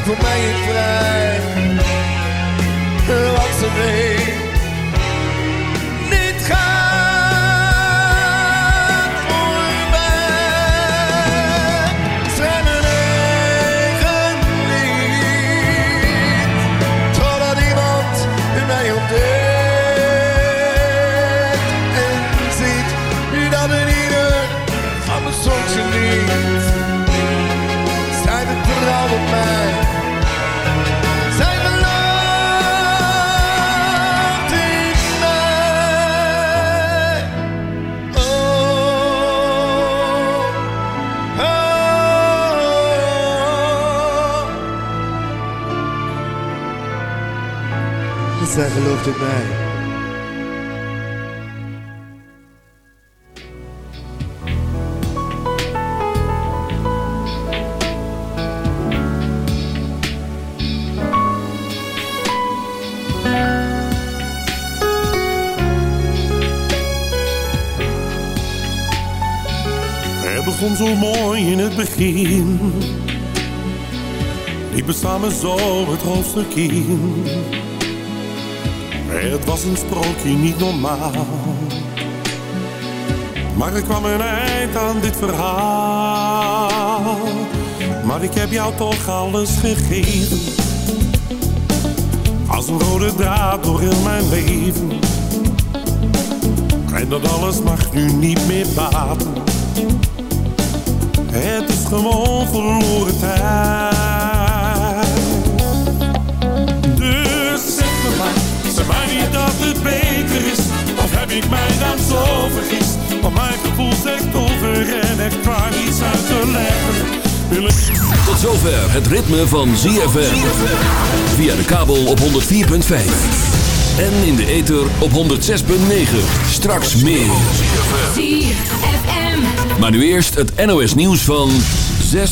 Voor mij eens vrij. Wat ze weet, gelooft in mij. Het begon zo mooi in het begin. Liepen samen zo het hoofdstuk in. Het was een sprookje niet normaal. Maar er kwam een eind aan dit verhaal. Maar ik heb jou toch alles gegeven. Als een rode draad door heel mijn leven. En dat alles mag nu niet meer baten. Het is gewoon verloren tijd. Het beter is. Of heb ik mij dan zo vergist? Want mijn gevoel zegt over en ik kan niets uit te leggen. Wil ik... Tot zover het ritme van ZFM. Via de kabel op 104.5. En in de ether op 106.9. Straks meer. Maar nu eerst het NOS nieuws van 6